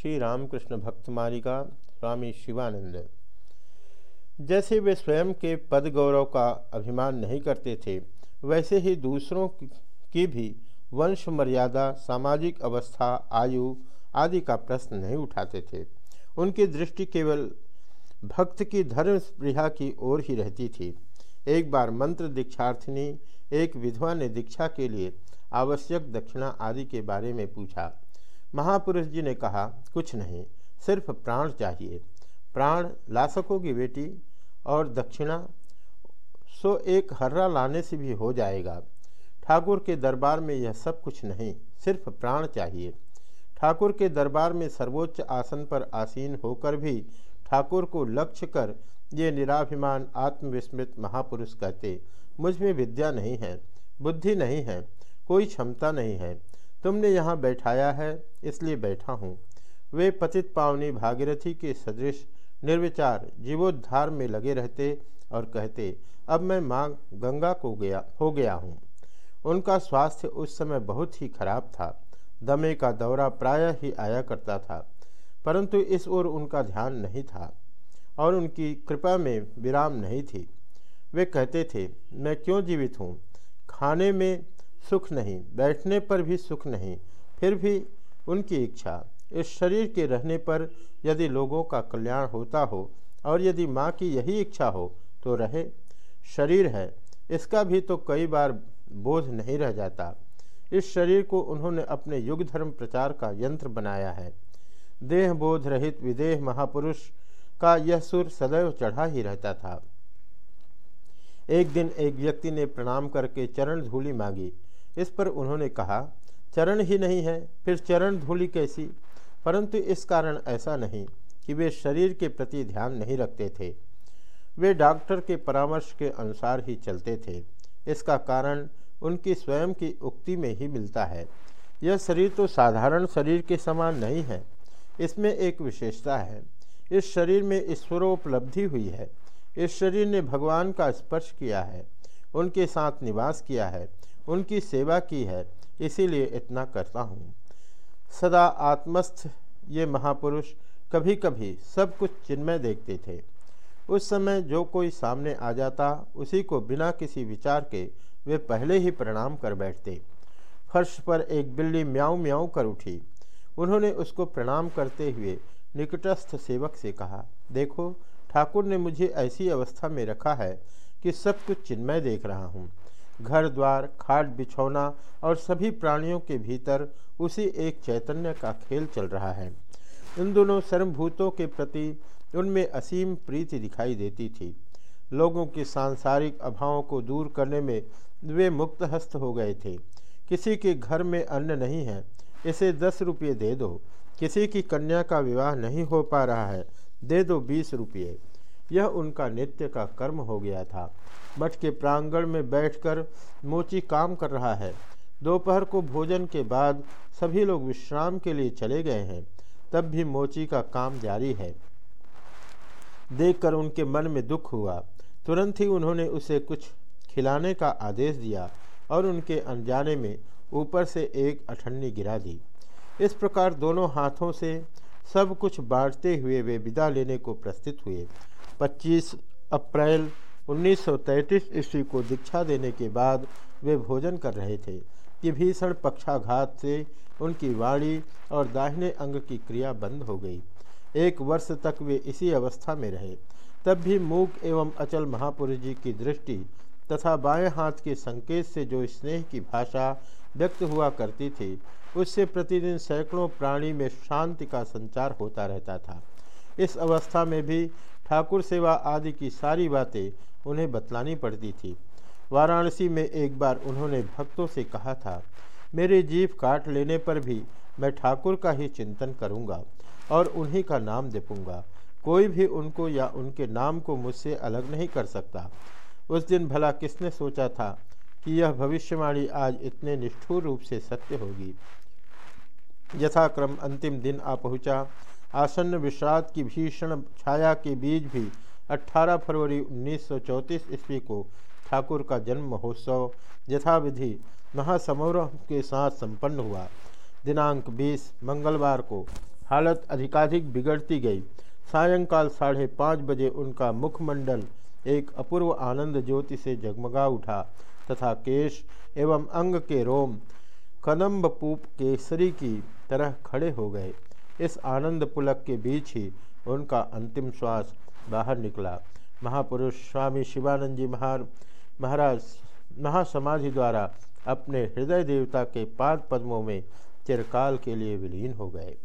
श्री रामकृष्ण भक्त मालिका स्वामी शिवानंद। जैसे वे स्वयं के पद गौरव का अभिमान नहीं करते थे, वैसे ही दूसरों की भी वंश मर्यादा, सामाजिक अवस्था, आयु आदि का प्रश्न नहीं उठाते थे। उनकी दृष्टि केवल भक्त की धर्म स्प्रिया की ओर ही रहती थी। एक बार मंत्र दीक्षार्थिनी एक विधवा ने दीक्षा के लिए आवश्यक दक्षिणा आदि के बारे में पूछा। महापुरुष जी ने कहा, कुछ नहीं, सिर्फ़ प्राण चाहिए। प्राण ला सकोगी बेटी और दक्षिणा सो एक हर्रा लाने से भी हो जाएगा। ठाकुर के दरबार में यह सब कुछ नहीं, सिर्फ़ प्राण चाहिए। ठाकुर के दरबार में सर्वोच्च आसन पर आसीन होकर भी ठाकुर को लक्ष्य कर ये निराभिमान, आत्मविस्मृत महापुरुष कहते, मुझमें विद्या नहीं है, बुद्धि नहीं है, कोई क्षमता नहीं है। तुमने यहाँ बैठाया है, इसलिए बैठा हूँ। वे पतित पावनी भागीरथी के सदृश निर्विचार जीवोद्धार में लगे रहते और कहते, अब मैं माँ गंगा को गया, हो गया हूँ। उनका स्वास्थ्य उस समय बहुत ही खराब था। दमे का दौरा प्रायः ही आया करता था, परंतु इस ओर उनका ध्यान नहीं था और उनकी कृपा में विराम नहीं थी। वे कहते थे, मैं क्यों जीवित हूँ? खाने में सुख नहीं, बैठने पर भी सुख नहीं, फिर भी उनकी इच्छा। इस शरीर के रहने पर यदि लोगों का कल्याण होता हो और यदि माँ की यही इच्छा हो तो रहे। शरीर है, इसका भी तो कई बार बोझ नहीं रह जाता। इस शरीर को उन्होंने अपने युग धर्म प्रचार का यंत्र बनाया है। देह बोध रहित विदेह महापुरुष का यह सुर सदैव चढ़ा ही रहता था। एक दिन एक व्यक्ति ने प्रणाम करके चरण धूलि मांगी। इस पर उन्होंने कहा, चरण ही नहीं है, फिर चरण धूलि कैसी? परंतु इस कारण ऐसा नहीं कि वे शरीर के प्रति ध्यान नहीं रखते थे। वे डॉक्टर के परामर्श के अनुसार ही चलते थे। इसका कारण उनकी स्वयं की उक्ति में ही मिलता है। यह शरीर तो साधारण शरीर के समान नहीं है। इसमें एक विशेषता है। इस शरीर में ईश्वरोपलब्धि हुई है। इस शरीर ने भगवान का स्पर्श किया है। उनके साथ निवास किया है। उनकी सेवा की है, इसीलिए इतना करता हूँ। सदा आत्मस्थ ये महापुरुष कभी कभी सब कुछ चिन्मय देखते थे। उस समय जो कोई सामने आ जाता, उसी को बिना किसी विचार के वे पहले ही प्रणाम कर बैठते। फर्श पर एक बिल्ली म्याऊ म्याऊ कर उठी। उन्होंने उसको प्रणाम करते हुए निकटस्थ सेवक से कहा, देखो, ठाकुर ने मुझे ऐसी अवस्था में रखा है कि सब कुछ चिन्मय देख रहा हूँ। घर द्वार, खाट बिछौना और सभी प्राणियों के भीतर उसी एक चैतन्य का खेल चल रहा है। इन दोनों सर्वभूतों के प्रति उनमें असीम प्रीति दिखाई देती थी। लोगों के सांसारिक अभावों को दूर करने में वे मुक्त हस्त हो गए थे। किसी के घर में अन्न नहीं है, इसे दस रुपये दे दो। किसी की कन्या का विवाह नहीं हो पा रहा है, दे दो बीस रुपये। यह उनका नित्य का कर्म हो गया था। मठ के प्रांगण में बैठकर मोची काम कर रहा है। दोपहर को भोजन के बाद सभी लोग विश्राम के लिए चले गए हैं। तब भी मोची का काम जारी है। देखकर उनके मन में दुख हुआ। तुरंत ही उन्होंने उसे कुछ खिलाने का आदेश दिया और उनके अनजाने में ऊपर से एक अठन्नी गिरा दी। इस प्रकार दोनों हाथों से सब कुछ बांटते हुए वे विदा लेने को प्रस्तुत हुए। 25 अप्रैल 1933 ईस्वी को दीक्षा देने के बाद वे भोजन कर रहे थे। कि भीषण पक्षाघात से उनकी वाणी और दाहिने अंग की क्रिया बंद हो गई। एक वर्ष तक वे इसी अवस्था में रहे। तब भी मूक एवं अचल महापुरुष जी की दृष्टि तथा बाएँ हाथ के संकेत से जो स्नेह की भाषा व्यक्त हुआ करती थी, उससे प्रतिदिन सैकड़ों प्राणी में शांति का संचार होता रहता था। इस अवस्था में भी ठाकुर सेवा आदि की सारी बातें उन्हें बतलानी पड़ती थी। वाराणसी में एक बार उन्होंने भक्तों से कहा था, मेरे जीव काट लेने पर भी मैं ठाकुर का ही चिंतन करूँगा और उन्हीं का नाम जपूँगा। कोई भी उनको या उनके नाम को मुझसे अलग नहीं कर सकता। उस दिन भला किसने सोचा था कि यह भविष्यवाणी आज इतने निष्ठुर रूप से सत्य होगी? यथाक्रम अंतिम दिन आ पहुँचा। आसन्न विषाद की भीषण छाया के बीच भी 18 फरवरी 1934 ईस्वी को ठाकुर का जन्म महोत्सव यथाविधि महासमारोह के साथ संपन्न हुआ। दिनांक 20 मंगलवार को हालत अधिकाधिक बिगड़ती गई। सायंकाल साढ़े पाँच बजे उनका मुखमंडल एक अपूर्व आनंद ज्योति से जगमगा उठा तथा केश एवं अंग के रोम कदम्बपूप केसरी की तरह खड़े हो गए। इस आनंद पुलक के बीच ही उनका अंतिम श्वास बाहर निकला। महापुरुष स्वामी शिवानंद जी महार, महाराज महासमाधि द्वारा अपने हृदय देवता के पाद पद्मों में चिरकाल के लिए विलीन हो गए।